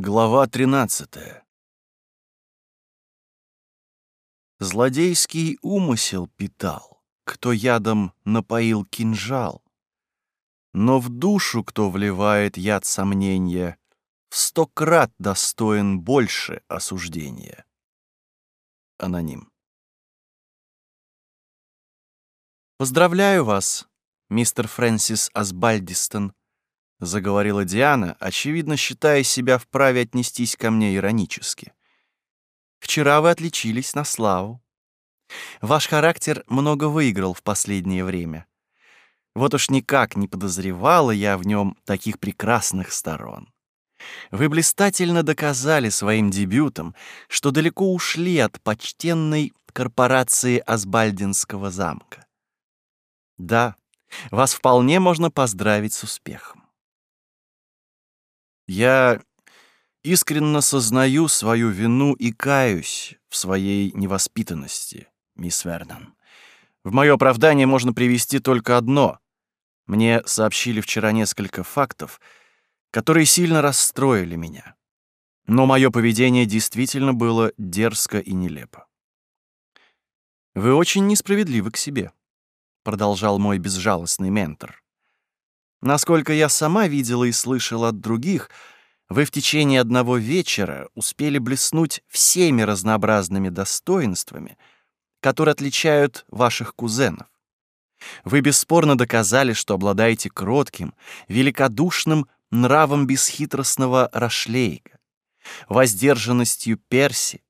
Глава 13. Злодейский умысел питал, кто ядом напоил кинжал. Но в душу, кто вливает яд сомнения, в сто крат достоин больше осуждения. Аноним. Поздравляю вас, мистер Фрэнсис Асбальдистон, — заговорила Диана, очевидно, считая себя вправе отнестись ко мне иронически. «Вчера вы отличились на славу. Ваш характер много выиграл в последнее время. Вот уж никак не подозревала я в нем таких прекрасных сторон. Вы блистательно доказали своим дебютом, что далеко ушли от почтенной корпорации Асбальдинского замка. Да, вас вполне можно поздравить с успехом. Я искренне сознаю свою вину и каюсь в своей невоспитанности, мисс Вернон. В мое оправдание можно привести только одно. Мне сообщили вчера несколько фактов, которые сильно расстроили меня. Но мое поведение действительно было дерзко и нелепо. «Вы очень несправедливы к себе», — продолжал мой безжалостный ментор. Насколько я сама видела и слышала от других, вы в течение одного вечера успели блеснуть всеми разнообразными достоинствами, которые отличают ваших кузенов. Вы бесспорно доказали, что обладаете кротким, великодушным нравом бесхитростного Рашлейга, воздержанностью Перси,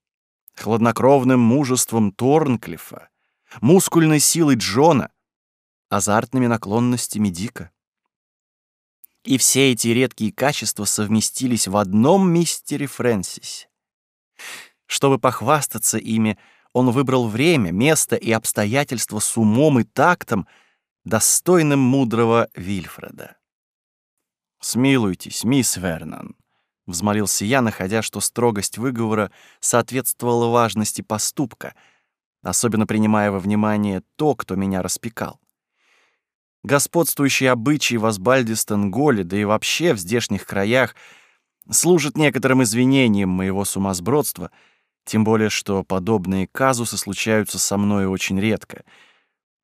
хладнокровным мужеством Торнклифа, мускульной силой Джона, азартными наклонностями Дика. И все эти редкие качества совместились в одном мистере Фрэнсисе. Чтобы похвастаться ими, он выбрал время, место и обстоятельства с умом и тактом, достойным мудрого Вильфреда. «Смилуйтесь, мисс Вернон», — взмолился я, находя, что строгость выговора соответствовала важности поступка, особенно принимая во внимание то, кто меня распекал. Господствующий обычай в Асбальдистенголе, да и вообще в здешних краях, служит некоторым извинением моего сумасбродства, тем более что подобные казусы случаются со мной очень редко.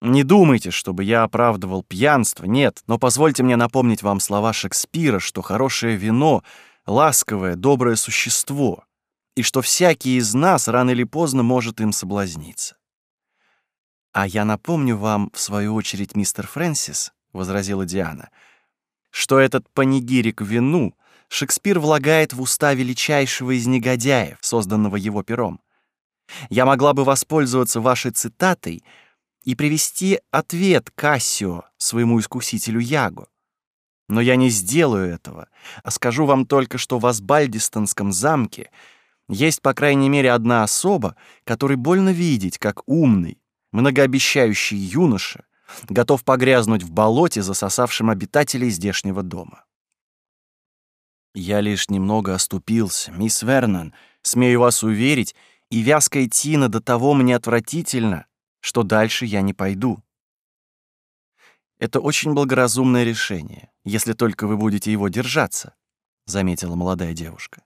Не думайте, чтобы я оправдывал пьянство, нет, но позвольте мне напомнить вам слова Шекспира, что хорошее вино — ласковое, доброе существо, и что всякий из нас рано или поздно может им соблазниться. «А я напомню вам, в свою очередь, мистер Фрэнсис», — возразила Диана, «что этот панигирик вину Шекспир влагает в уста величайшего из негодяев, созданного его пером. Я могла бы воспользоваться вашей цитатой и привести ответ Кассио, своему искусителю Ягу. Но я не сделаю этого, а скажу вам только, что в Асбальдистонском замке есть, по крайней мере, одна особа, которой больно видеть, как умный, многообещающий юноша готов погрязнуть в болоте, засосавшем обитателей здешнего дома. Я лишь немного оступился, мисс Вернон, смею вас уверить, и вязкая тина до того мне отвратительно, что дальше я не пойду. Это очень благоразумное решение, если только вы будете его держаться, заметила молодая девушка.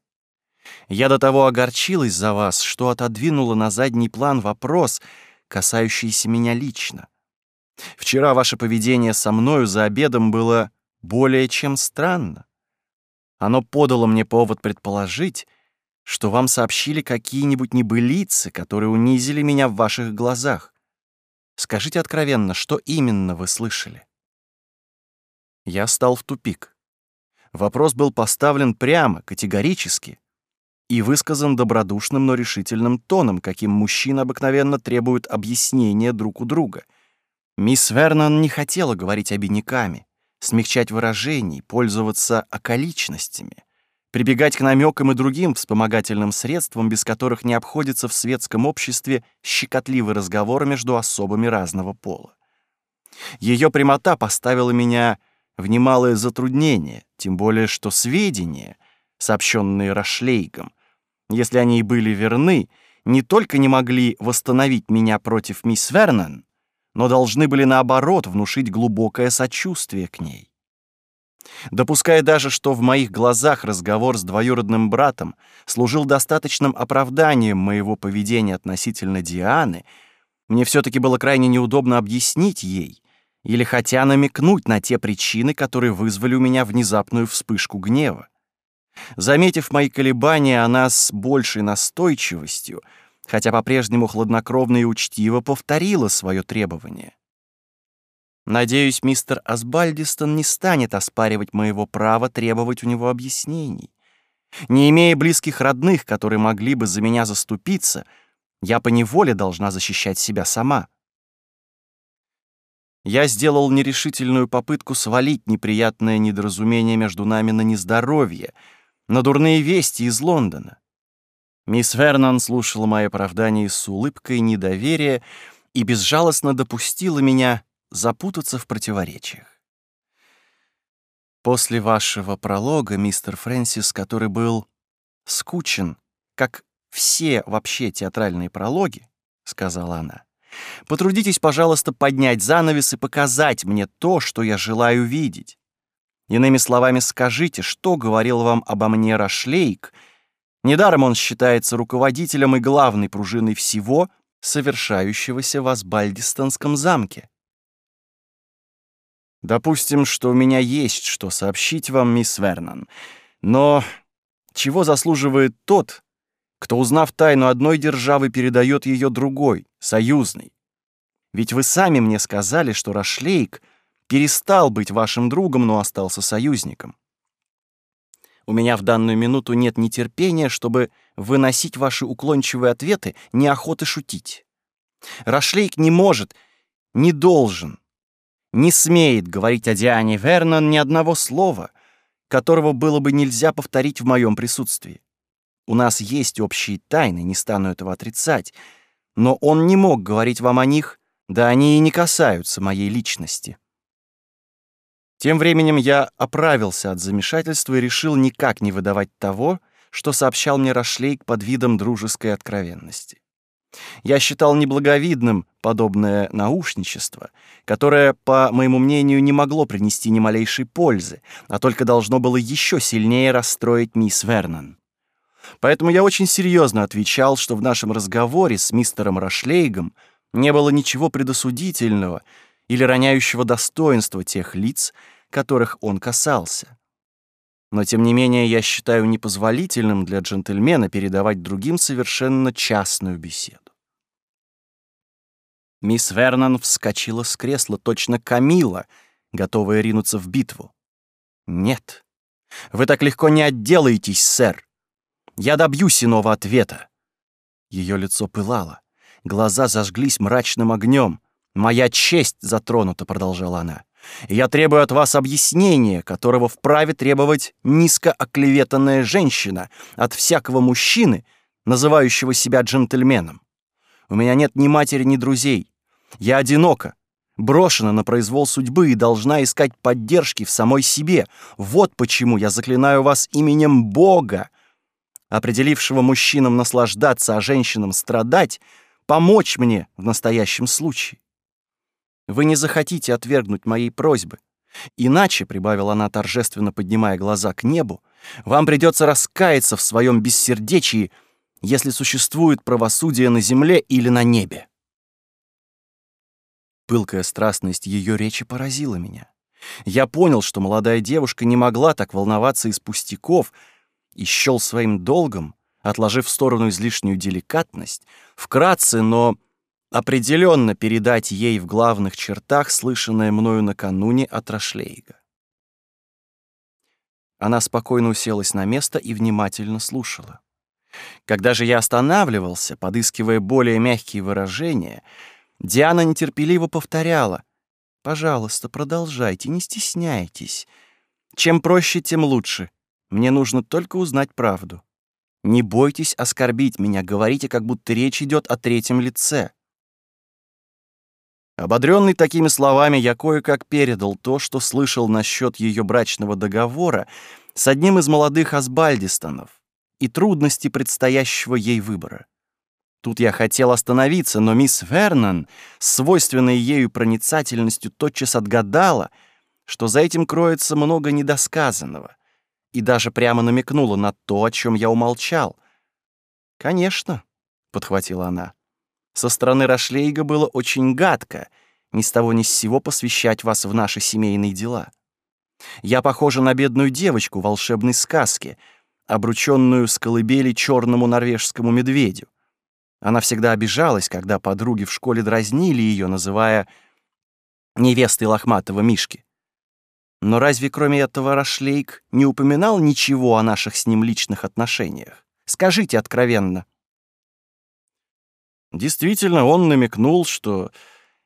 Я до того огорчилась за вас, что отодвинула на задний план вопрос — касающиеся меня лично. Вчера ваше поведение со мною за обедом было более чем странно. Оно подало мне повод предположить, что вам сообщили какие-нибудь небылицы, которые унизили меня в ваших глазах. Скажите откровенно, что именно вы слышали? Я стал в тупик. Вопрос был поставлен прямо, категорически и высказан добродушным, но решительным тоном, каким мужчины обыкновенно требуют объяснения друг у друга. Мисс Вернон не хотела говорить обиняками, смягчать выражений, пользоваться околичностями, прибегать к намекам и другим вспомогательным средствам, без которых не обходится в светском обществе щекотливый разговор между особами разного пола. Ее прямота поставила меня в немалое затруднение, тем более что сведения, сообщенные Рашлейгом, если они и были верны, не только не могли восстановить меня против мисс Вернон, но должны были, наоборот, внушить глубокое сочувствие к ней. Допуская даже, что в моих глазах разговор с двоюродным братом служил достаточным оправданием моего поведения относительно Дианы, мне все-таки было крайне неудобно объяснить ей или хотя намекнуть на те причины, которые вызвали у меня внезапную вспышку гнева. Заметив мои колебания, она с большей настойчивостью, хотя по-прежнему хладнокровно и учтиво повторила свое требование. Надеюсь, мистер Асбальдистон не станет оспаривать моего права требовать у него объяснений. Не имея близких родных, которые могли бы за меня заступиться, я поневоле должна защищать себя сама. Я сделал нерешительную попытку свалить неприятное недоразумение между нами на нездоровье — на дурные вести из Лондона. Мисс Вернон слушала мои оправдания с улыбкой недоверия и безжалостно допустила меня запутаться в противоречиях. После вашего пролога, мистер Фрэнсис, который был скучен, как все вообще театральные прологи, — сказала она, — потрудитесь, пожалуйста, поднять занавес и показать мне то, что я желаю видеть. Иными словами, скажите, что говорил вам обо мне Рашлейк? Недаром он считается руководителем и главной пружиной всего, совершающегося в Асбальдистонском замке. Допустим, что у меня есть что сообщить вам, мисс Вернон. Но чего заслуживает тот, кто, узнав тайну одной державы, передает ее другой, союзной? Ведь вы сами мне сказали, что Рашлейк — перестал быть вашим другом, но остался союзником. У меня в данную минуту нет ни терпения, чтобы выносить ваши уклончивые ответы, ни охоты шутить. Рашлейк не может, не должен, не смеет говорить о Диане Вернон ни одного слова, которого было бы нельзя повторить в моем присутствии. У нас есть общие тайны, не стану этого отрицать, но он не мог говорить вам о них, да они и не касаются моей личности. Тем временем я оправился от замешательства и решил никак не выдавать того, что сообщал мне Рашлейк под видом дружеской откровенности. Я считал неблаговидным подобное наушничество, которое, по моему мнению, не могло принести ни малейшей пользы, а только должно было еще сильнее расстроить мисс Вернон. Поэтому я очень серьезно отвечал, что в нашем разговоре с мистером Рашлейгом не было ничего предосудительного — или роняющего достоинство тех лиц, которых он касался. Но тем не менее я считаю непозволительным для джентльмена передавать другим совершенно частную беседу. Мисс Вернон вскочила с кресла, точно Камила, готовая ринуться в битву. «Нет, вы так легко не отделаетесь, сэр. Я добьюсь иного ответа». Ее лицо пылало, глаза зажглись мрачным огнем. «Моя честь затронута», — продолжала она. «Я требую от вас объяснения, которого вправе требовать низко оклеветанная женщина от всякого мужчины, называющего себя джентльменом. У меня нет ни матери, ни друзей. Я одинока, брошена на произвол судьбы и должна искать поддержки в самой себе. Вот почему я заклинаю вас именем Бога, определившего мужчинам наслаждаться, а женщинам страдать, помочь мне в настоящем случае. Вы не захотите отвергнуть моей просьбы. Иначе, — прибавила она, торжественно поднимая глаза к небу, — вам придется раскаяться в своем бессердечии, если существует правосудие на земле или на небе. Пылкая страстность ее речи поразила меня. Я понял, что молодая девушка не могла так волноваться из пустяков и счёл своим долгом, отложив в сторону излишнюю деликатность, вкратце, но определенно передать ей в главных чертах слышанное мною накануне от Рашлейга. Она спокойно уселась на место и внимательно слушала. Когда же я останавливался, подыскивая более мягкие выражения, Диана нетерпеливо повторяла «Пожалуйста, продолжайте, не стесняйтесь. Чем проще, тем лучше. Мне нужно только узнать правду. Не бойтесь оскорбить меня, говорите, как будто речь идет о третьем лице». Ободренный такими словами, я кое-как передал то, что слышал насчёт её брачного договора с одним из молодых асбальдистонов и трудности предстоящего ей выбора. Тут я хотел остановиться, но мисс Вернон, свойственной ею проницательностью, тотчас отгадала, что за этим кроется много недосказанного, и даже прямо намекнула на то, о чём я умолчал. «Конечно», — подхватила она, — со стороны Рашлейга было очень гадко ни с того ни с сего посвящать вас в наши семейные дела. Я похожа на бедную девочку в волшебной сказке, обрученную с колыбели черному норвежскому медведю. Она всегда обижалась, когда подруги в школе дразнили ее, называя невестой лохматого Мишки. Но разве кроме этого Рашлейк не упоминал ничего о наших с ним личных отношениях? Скажите откровенно. — Действительно, он намекнул, что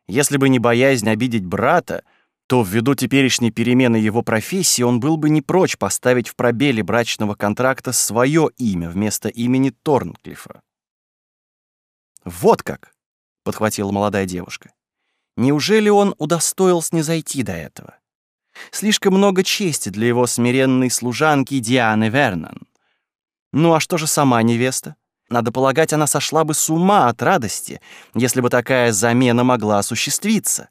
если бы не боязнь обидеть брата, то ввиду теперешней перемены его профессии он был бы не прочь поставить в пробеле брачного контракта свое имя вместо имени Торнклифа. «Вот как!» — подхватила молодая девушка. «Неужели он удостоился не зайти до этого? Слишком много чести для его смиренной служанки Дианы Вернон. Ну а что же сама невеста? Надо полагать, она сошла бы с ума от радости, если бы такая замена могла осуществиться.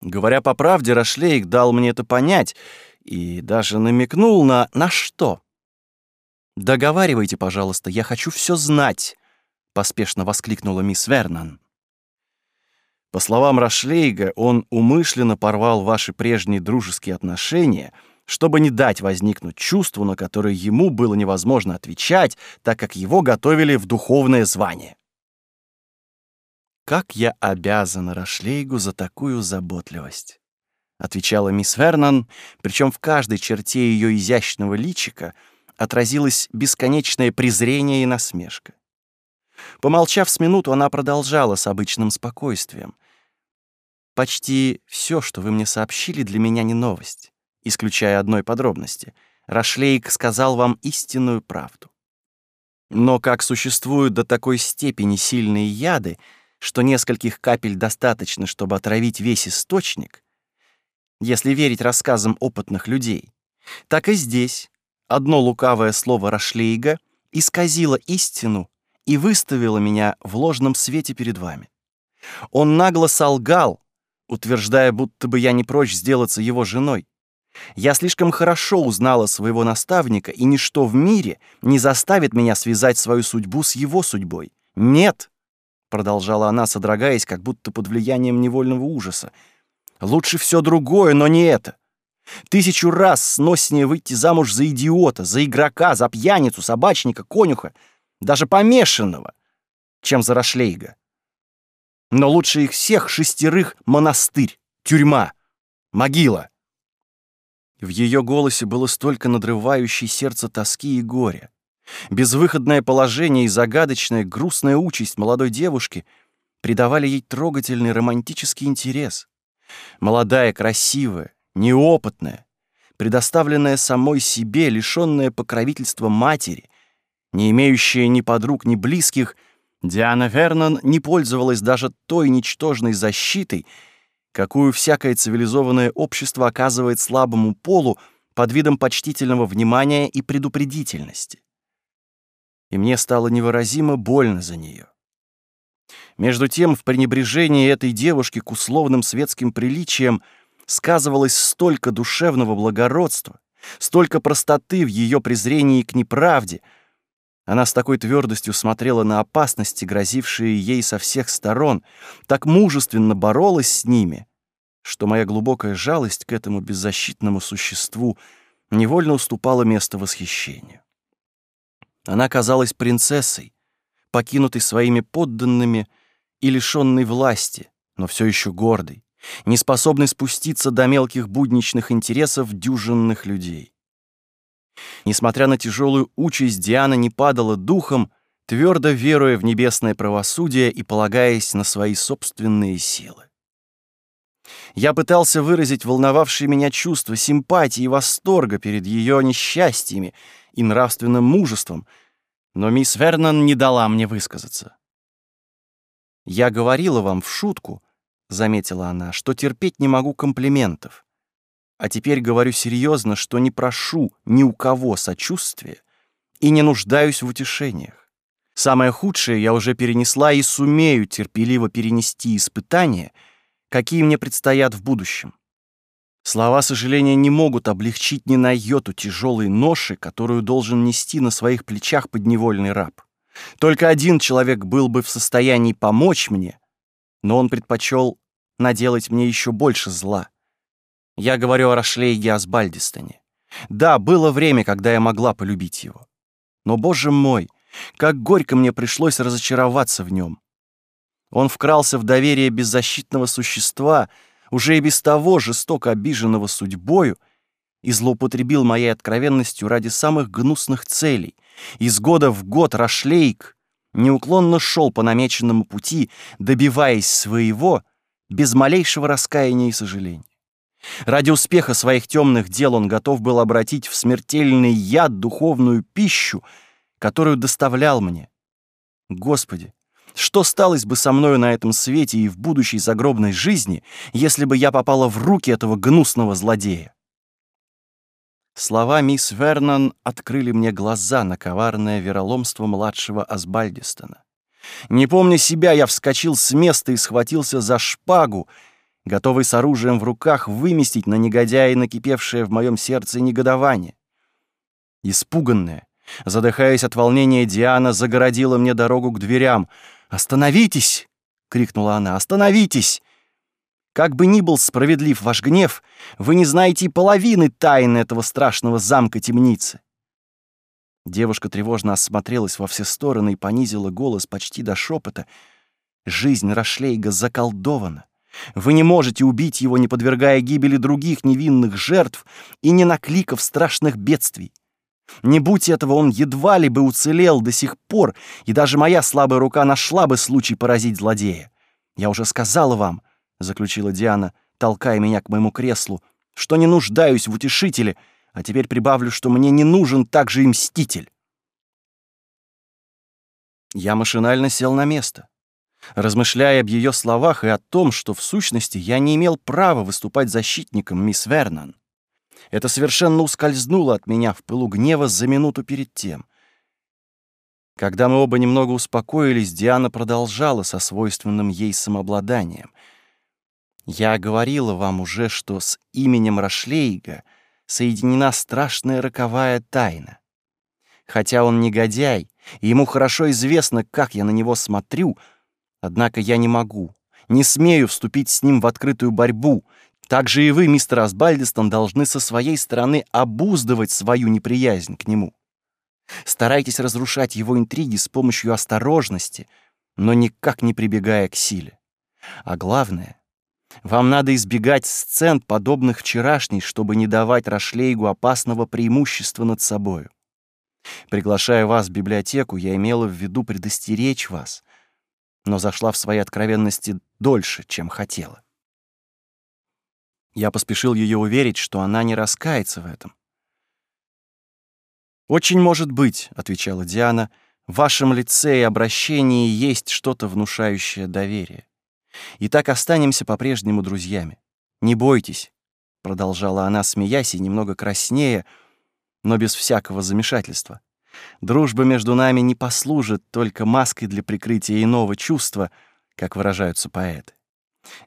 Говоря по правде, Рашлейк дал мне это понять и даже намекнул на «на что?». «Договаривайте, пожалуйста, я хочу все знать», — поспешно воскликнула мисс Вернан. По словам Рашлейга, он умышленно порвал ваши прежние дружеские отношения — чтобы не дать возникнуть чувству, на которое ему было невозможно отвечать, так как его готовили в духовное звание. «Как я обязана Рашлейгу за такую заботливость!» — отвечала мисс Вернон, причем в каждой черте ее изящного личика отразилось бесконечное презрение и насмешка. Помолчав с минуту, она продолжала с обычным спокойствием. «Почти все, что вы мне сообщили, для меня не новость исключая одной подробности. Рашлейк сказал вам истинную правду. Но как существуют до такой степени сильные яды, что нескольких капель достаточно, чтобы отравить весь источник, если верить рассказам опытных людей, так и здесь одно лукавое слово Рашлейга исказило истину и выставило меня в ложном свете перед вами. Он нагло солгал, утверждая, будто бы я не прочь сделаться его женой. Я слишком хорошо узнала своего наставника, и ничто в мире не заставит меня связать свою судьбу с его судьбой. Нет, продолжала она, содрогаясь, как будто под влиянием невольного ужаса. Лучше все другое, но не это. Тысячу раз сноснее выйти замуж за идиота, за игрока, за пьяницу, собачника, конюха, даже помешанного, чем за Рашлейга. Но лучше их всех шестерых монастырь, тюрьма, могила. В ее голосе было столько надрывающей сердце тоски и горя. Безвыходное положение и загадочная, грустная участь молодой девушки придавали ей трогательный романтический интерес. Молодая, красивая, неопытная, предоставленная самой себе, лишенная покровительства матери, не имеющая ни подруг, ни близких, Диана Вернон не пользовалась даже той ничтожной защитой, какую всякое цивилизованное общество оказывает слабому полу под видом почтительного внимания и предупредительности. И мне стало невыразимо больно за нее. Между тем, в пренебрежении этой девушки к условным светским приличиям сказывалось столько душевного благородства, столько простоты в ее презрении к неправде — она с такой твердостью смотрела на опасности, грозившие ей со всех сторон, так мужественно боролась с ними, что моя глубокая жалость к этому беззащитному существу невольно уступала место восхищению. Она казалась принцессой, покинутой своими подданными и лишенной власти, но все еще гордой, неспособной спуститься до мелких будничных интересов дюжинных людей. Несмотря на тяжелую участь, Диана не падала духом, твердо веруя в небесное правосудие и полагаясь на свои собственные силы. Я пытался выразить волновавшие меня чувства симпатии и восторга перед ее несчастьями и нравственным мужеством, но мисс Вернон не дала мне высказаться. «Я говорила вам в шутку», — заметила она, — «что терпеть не могу комплиментов а теперь говорю серьезно, что не прошу ни у кого сочувствия и не нуждаюсь в утешениях. Самое худшее я уже перенесла и сумею терпеливо перенести испытания, какие мне предстоят в будущем. Слова сожаления не могут облегчить ни на йоту тяжелой ноши, которую должен нести на своих плечах подневольный раб. Только один человек был бы в состоянии помочь мне, но он предпочел наделать мне еще больше зла — я говорю о Рашлейге Асбальдистане. Да, было время, когда я могла полюбить его. Но, боже мой, как горько мне пришлось разочароваться в нем. Он вкрался в доверие беззащитного существа, уже и без того жестоко обиженного судьбою, и злоупотребил моей откровенностью ради самых гнусных целей. Из года в год Рашлейк неуклонно шел по намеченному пути, добиваясь своего без малейшего раскаяния и сожаления. Ради успеха своих темных дел он готов был обратить в смертельный яд духовную пищу, которую доставлял мне. Господи, что сталось бы со мною на этом свете и в будущей загробной жизни, если бы я попала в руки этого гнусного злодея? Слова мисс Вернон открыли мне глаза на коварное вероломство младшего Асбальдистона. Не помня себя, я вскочил с места и схватился за шпагу, готовый с оружием в руках выместить на негодяя накипевшее в моем сердце негодование. Испуганная, задыхаясь от волнения, Диана загородила мне дорогу к дверям. «Остановитесь!» — крикнула она. «Остановитесь!» Как бы ни был справедлив ваш гнев, вы не знаете и половины тайны этого страшного замка темницы. Девушка тревожно осмотрелась во все стороны и понизила голос почти до шепота. Жизнь Рашлейга заколдована. Вы не можете убить его, не подвергая гибели других невинных жертв и не накликав страшных бедствий. Не будь этого, он едва ли бы уцелел до сих пор, и даже моя слабая рука нашла бы случай поразить злодея. Я уже сказала вам, — заключила Диана, толкая меня к моему креслу, — что не нуждаюсь в утешителе, а теперь прибавлю, что мне не нужен также и мститель. Я машинально сел на место размышляя об ее словах и о том, что в сущности я не имел права выступать защитником мисс Вернан, Это совершенно ускользнуло от меня в пылу гнева за минуту перед тем. Когда мы оба немного успокоились, Диана продолжала со свойственным ей самообладанием. «Я говорила вам уже, что с именем Рашлейга соединена страшная роковая тайна. Хотя он негодяй, и ему хорошо известно, как я на него смотрю», Однако я не могу, не смею вступить с ним в открытую борьбу. Так же и вы, мистер Асбальдистон, должны со своей стороны обуздывать свою неприязнь к нему. Старайтесь разрушать его интриги с помощью осторожности, но никак не прибегая к силе. А главное, вам надо избегать сцен, подобных вчерашней, чтобы не давать Рашлейгу опасного преимущества над собою. Приглашая вас в библиотеку, я имела в виду предостеречь вас, но зашла в своей откровенности дольше, чем хотела. Я поспешил ее уверить, что она не раскается в этом. «Очень может быть», — отвечала Диана, — «в вашем лице и обращении есть что-то внушающее доверие. И так останемся по-прежнему друзьями. Не бойтесь», — продолжала она, смеясь и немного краснея, но без всякого замешательства дружба между нами не послужит только маской для прикрытия иного чувства, как выражаются поэты.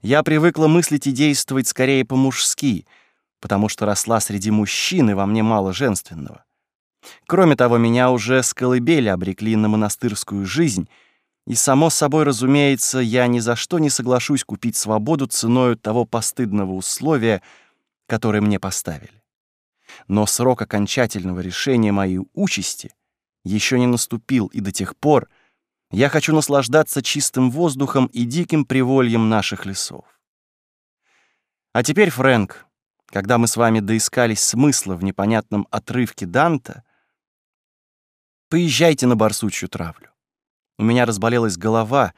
Я привыкла мыслить и действовать скорее по-мужски, потому что росла среди мужчин, и во мне мало женственного. Кроме того, меня уже с колыбели обрекли на монастырскую жизнь, и, само собой разумеется, я ни за что не соглашусь купить свободу ценою того постыдного условия, которое мне поставили. Но срок окончательного решения моей участи еще не наступил, и до тех пор я хочу наслаждаться чистым воздухом и диким привольем наших лесов. А теперь, Фрэнк, когда мы с вами доискались смысла в непонятном отрывке Данта, поезжайте на барсучью травлю. У меня разболелась голова,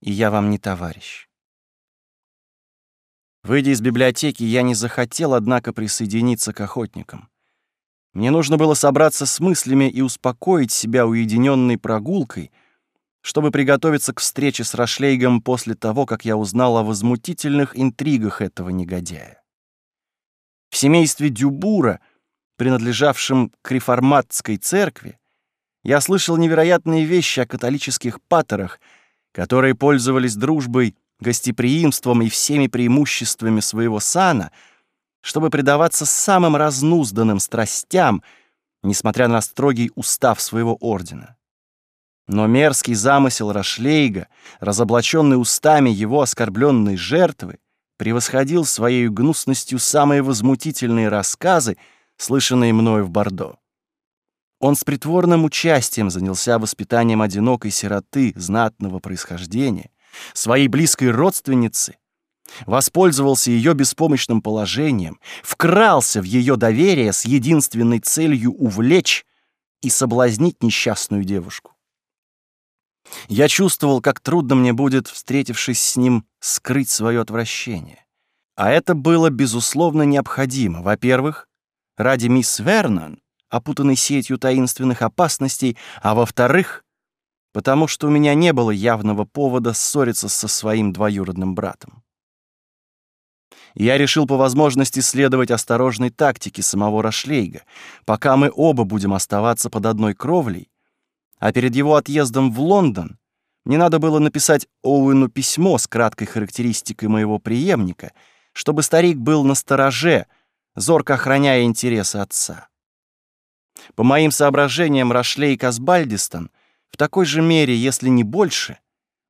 и я вам не товарищ. Выйдя из библиотеки, я не захотел, однако, присоединиться к охотникам. Мне нужно было собраться с мыслями и успокоить себя уединенной прогулкой, чтобы приготовиться к встрече с Рашлейгом после того, как я узнал о возмутительных интригах этого негодяя. В семействе Дюбура, принадлежавшем к реформатской церкви, я слышал невероятные вещи о католических патерах, которые пользовались дружбой, гостеприимством и всеми преимуществами своего сана — чтобы предаваться самым разнузданным страстям, несмотря на строгий устав своего ордена. Но мерзкий замысел Рашлейга, разоблаченный устами его оскорбленной жертвы, превосходил своей гнусностью самые возмутительные рассказы, слышанные мною в Бордо. Он с притворным участием занялся воспитанием одинокой сироты знатного происхождения, своей близкой родственницы, воспользовался ее беспомощным положением, вкрался в ее доверие с единственной целью увлечь и соблазнить несчастную девушку. Я чувствовал, как трудно мне будет, встретившись с ним, скрыть свое отвращение. А это было, безусловно, необходимо. Во-первых, ради мисс Вернон, опутанной сетью таинственных опасностей, а во-вторых, потому что у меня не было явного повода ссориться со своим двоюродным братом. Я решил по возможности следовать осторожной тактике самого Рашлейга, пока мы оба будем оставаться под одной кровлей, а перед его отъездом в Лондон мне надо было написать Оуэну письмо с краткой характеристикой моего преемника, чтобы старик был на стороже, зорко охраняя интересы отца. По моим соображениям, Рашлейк Асбальдистон в такой же мере, если не больше,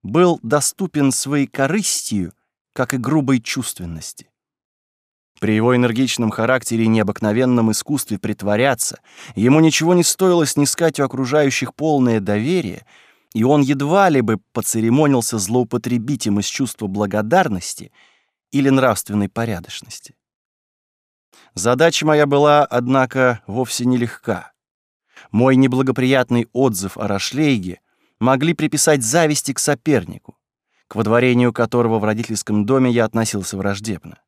был доступен своей корыстью, как и грубой чувственности. При его энергичном характере и необыкновенном искусстве притворяться ему ничего не стоило снискать у окружающих полное доверие, и он едва ли бы поцеремонился злоупотребить им из чувства благодарности или нравственной порядочности. Задача моя была, однако, вовсе нелегка. Мой неблагоприятный отзыв о Рашлейге могли приписать зависти к сопернику, к водворению которого в родительском доме я относился враждебно.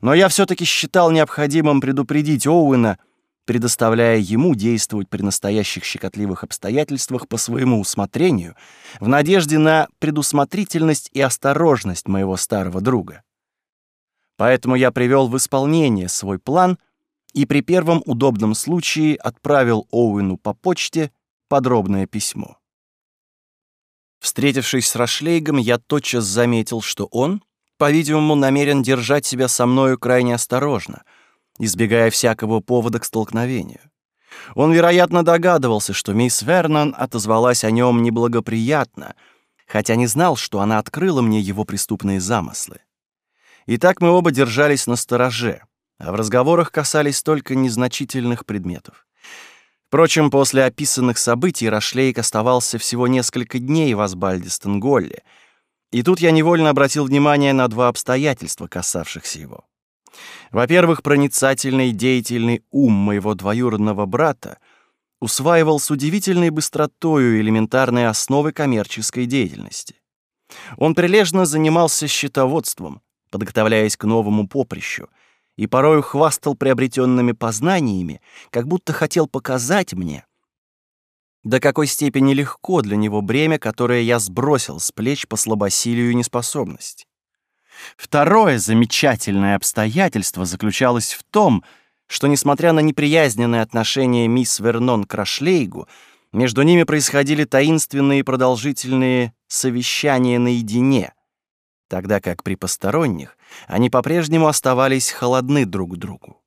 Но я все-таки считал необходимым предупредить Оуэна, предоставляя ему действовать при настоящих щекотливых обстоятельствах по своему усмотрению, в надежде на предусмотрительность и осторожность моего старого друга. Поэтому я привел в исполнение свой план и при первом удобном случае отправил Оуэну по почте подробное письмо. Встретившись с Рашлейгом, я тотчас заметил, что он, по-видимому, намерен держать себя со мною крайне осторожно, избегая всякого повода к столкновению. Он, вероятно, догадывался, что мисс Вернон отозвалась о нем неблагоприятно, хотя не знал, что она открыла мне его преступные замыслы. И так мы оба держались на стороже, а в разговорах касались только незначительных предметов. Впрочем, после описанных событий Рашлейк оставался всего несколько дней в Асбальде-Стенголле — и тут я невольно обратил внимание на два обстоятельства, касавшихся его. Во-первых, проницательный деятельный ум моего двоюродного брата усваивал с удивительной быстротою элементарные основы коммерческой деятельности. Он прилежно занимался счетоводством, подготовляясь к новому поприщу, и порою хвастал приобретенными познаниями, как будто хотел показать мне, до какой степени легко для него бремя, которое я сбросил с плеч по слабосилию и неспособности. Второе замечательное обстоятельство заключалось в том, что, несмотря на неприязненное отношение мисс Вернон к Рашлейгу, между ними происходили таинственные и продолжительные совещания наедине, тогда как при посторонних они по-прежнему оставались холодны друг к другу.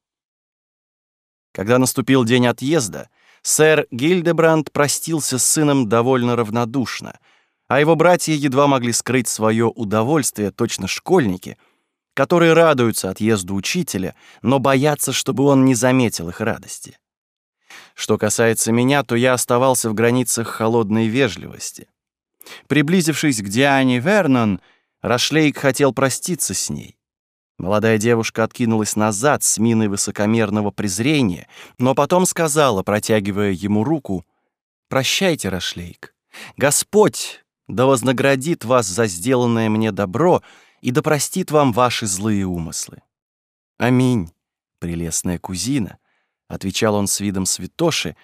Когда наступил день отъезда — Сэр Гильдебранд простился с сыном довольно равнодушно, а его братья едва могли скрыть свое удовольствие, точно школьники, которые радуются отъезду учителя, но боятся, чтобы он не заметил их радости. Что касается меня, то я оставался в границах холодной вежливости. Приблизившись к Диане Вернон, Рашлейк хотел проститься с ней. Молодая девушка откинулась назад с миной высокомерного презрения, но потом сказала, протягивая ему руку, «Прощайте, Рашлейк. Господь да вознаградит вас за сделанное мне добро и да простит вам ваши злые умыслы». «Аминь, прелестная кузина», — отвечал он с видом святоши,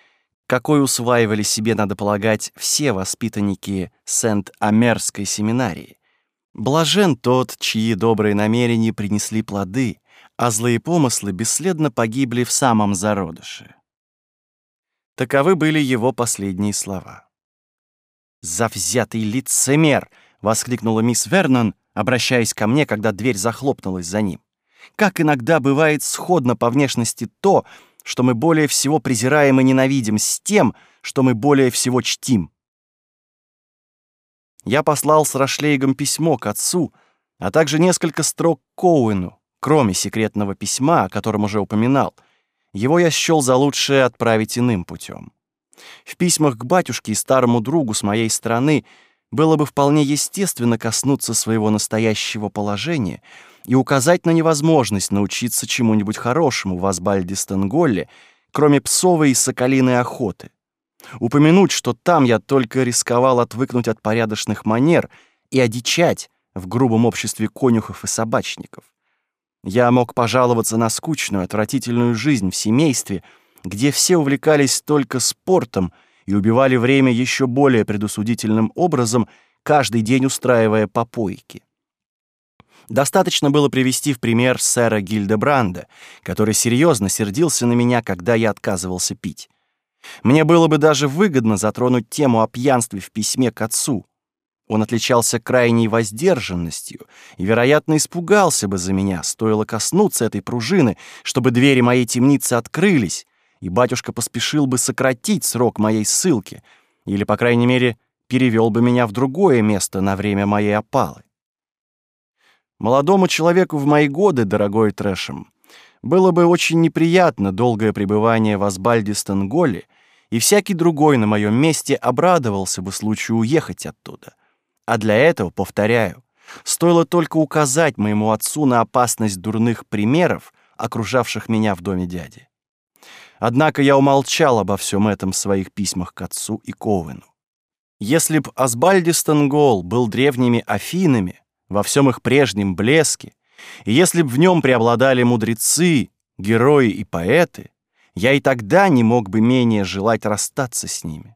какой усваивали себе, надо полагать, все воспитанники Сент-Амерской семинарии. Блажен тот, чьи добрые намерения принесли плоды, а злые помыслы бесследно погибли в самом зародыше. Таковы были его последние слова. «Завзятый лицемер!» — воскликнула мисс Вернон, обращаясь ко мне, когда дверь захлопнулась за ним. «Как иногда бывает сходно по внешности то, что мы более всего презираем и ненавидим, с тем, что мы более всего чтим!» я послал с Рашлейгом письмо к отцу, а также несколько строк Коуэну, кроме секретного письма, о котором уже упоминал. Его я счел за лучшее отправить иным путем. В письмах к батюшке и старому другу с моей стороны было бы вполне естественно коснуться своего настоящего положения и указать на невозможность научиться чему-нибудь хорошему в Асбальде Стенголле, кроме псовой и соколиной охоты. Упомянуть, что там я только рисковал отвыкнуть от порядочных манер и одичать в грубом обществе конюхов и собачников. Я мог пожаловаться на скучную, отвратительную жизнь в семействе, где все увлекались только спортом и убивали время еще более предусудительным образом, каждый день устраивая попойки. Достаточно было привести в пример сэра Гильдебранда, который серьезно сердился на меня, когда я отказывался пить. Мне было бы даже выгодно затронуть тему о пьянстве в письме к отцу. Он отличался крайней воздержанностью и, вероятно, испугался бы за меня, стоило коснуться этой пружины, чтобы двери моей темницы открылись, и батюшка поспешил бы сократить срок моей ссылки или, по крайней мере, перевел бы меня в другое место на время моей опалы. Молодому человеку в мои годы, дорогой Трэшем, было бы очень неприятно долгое пребывание в Асбальде-Стенголе, и всякий другой на моем месте обрадовался бы случаю уехать оттуда. А для этого, повторяю, стоило только указать моему отцу на опасность дурных примеров, окружавших меня в доме дяди. Однако я умолчал обо всем этом в своих письмах к отцу и Ковену. Если б Асбальдистангол был древними Афинами, во всем их прежнем блеске, и если б в нем преобладали мудрецы, герои и поэты, я и тогда не мог бы менее желать расстаться с ними.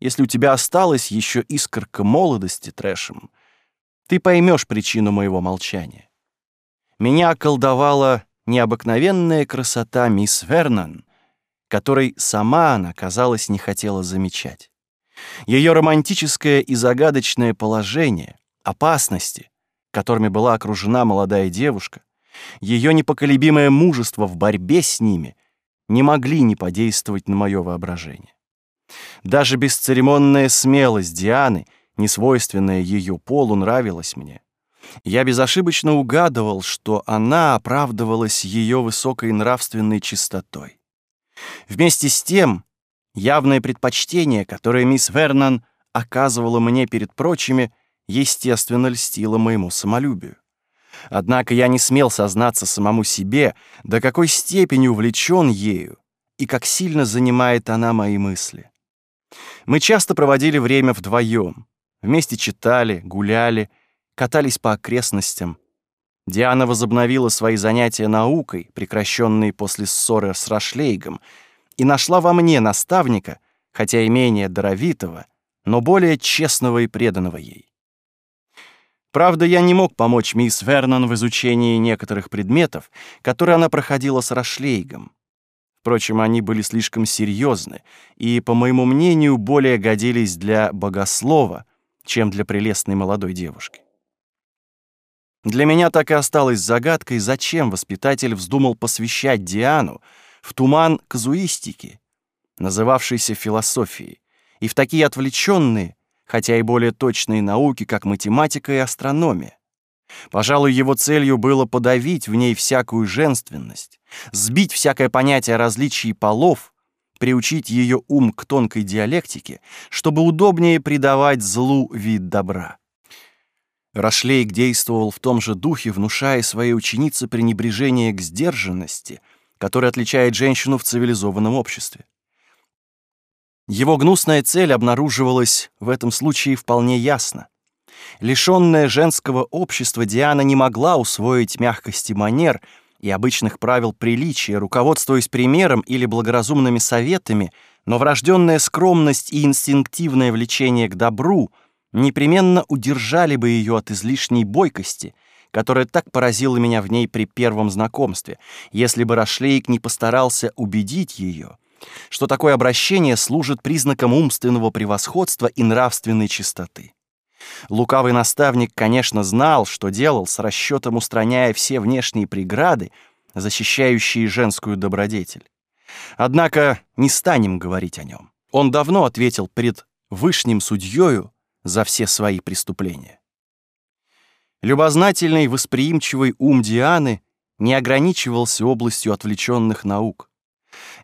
Если у тебя осталась еще искорка молодости трэшем, ты поймешь причину моего молчания. Меня околдовала необыкновенная красота мисс Вернон, которой сама она, казалось, не хотела замечать. Ее романтическое и загадочное положение, опасности, которыми была окружена молодая девушка, ее непоколебимое мужество в борьбе с ними не могли не подействовать на мое воображение. Даже бесцеремонная смелость Дианы, несвойственная ее полу, нравилась мне. Я безошибочно угадывал, что она оправдывалась ее высокой нравственной чистотой. Вместе с тем, явное предпочтение, которое мисс Вернан оказывала мне перед прочими, естественно, льстило моему самолюбию. Однако я не смел сознаться самому себе, до какой степени увлечен ею и как сильно занимает она мои мысли. Мы часто проводили время вдвоем, вместе читали, гуляли, катались по окрестностям. Диана возобновила свои занятия наукой, прекращенные после ссоры с Рашлейгом, и нашла во мне наставника, хотя и менее даровитого, но более честного и преданного ей. Правда, я не мог помочь мисс Вернон в изучении некоторых предметов, которые она проходила с Рашлейгом. Впрочем, они были слишком серьезны и, по моему мнению, более годились для богослова, чем для прелестной молодой девушки. Для меня так и осталось загадкой, зачем воспитатель вздумал посвящать Диану в туман казуистики, называвшейся философией, и в такие отвлеченные, хотя и более точные науки, как математика и астрономия. Пожалуй, его целью было подавить в ней всякую женственность, сбить всякое понятие различий полов, приучить ее ум к тонкой диалектике, чтобы удобнее придавать злу вид добра. Рашлейк действовал в том же духе, внушая своей ученице пренебрежение к сдержанности, которое отличает женщину в цивилизованном обществе. Его гнусная цель обнаруживалась в этом случае вполне ясно. Лишенная женского общества, Диана не могла усвоить мягкости манер и обычных правил приличия, руководствуясь примером или благоразумными советами, но врожденная скромность и инстинктивное влечение к добру непременно удержали бы ее от излишней бойкости, которая так поразила меня в ней при первом знакомстве, если бы Рашлейк не постарался убедить ее — что такое обращение служит признаком умственного превосходства и нравственной чистоты. Лукавый наставник, конечно, знал, что делал, с расчетом устраняя все внешние преграды, защищающие женскую добродетель. Однако не станем говорить о нем. Он давно ответил перед вышним судьёю за все свои преступления. Любознательный, восприимчивый ум Дианы не ограничивался областью отвлеченных наук.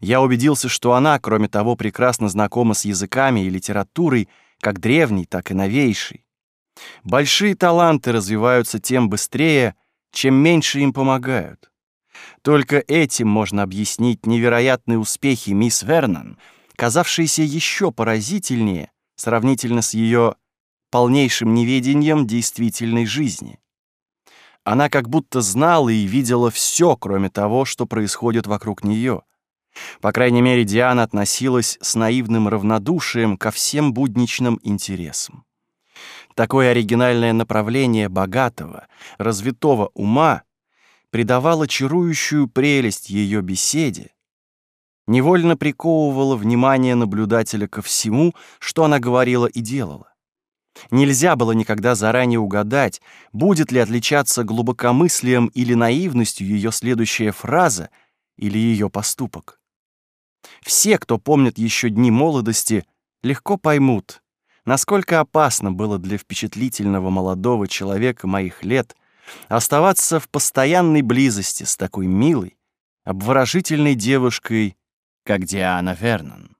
Я убедился, что она, кроме того, прекрасно знакома с языками и литературой, как древней, так и новейшей. Большие таланты развиваются тем быстрее, чем меньше им помогают. Только этим можно объяснить невероятные успехи мисс Вернон, казавшиеся еще поразительнее сравнительно с ее полнейшим неведением действительной жизни. Она как будто знала и видела все, кроме того, что происходит вокруг нее — по крайней мере, Диана относилась с наивным равнодушием ко всем будничным интересам. Такое оригинальное направление богатого, развитого ума придавало чарующую прелесть ее беседе, невольно приковывало внимание наблюдателя ко всему, что она говорила и делала. Нельзя было никогда заранее угадать, будет ли отличаться глубокомыслием или наивностью ее следующая фраза или ее поступок. Все, кто помнит еще дни молодости, легко поймут, насколько опасно было для впечатлительного молодого человека моих лет оставаться в постоянной близости с такой милой, обворожительной девушкой, как Диана Вернон.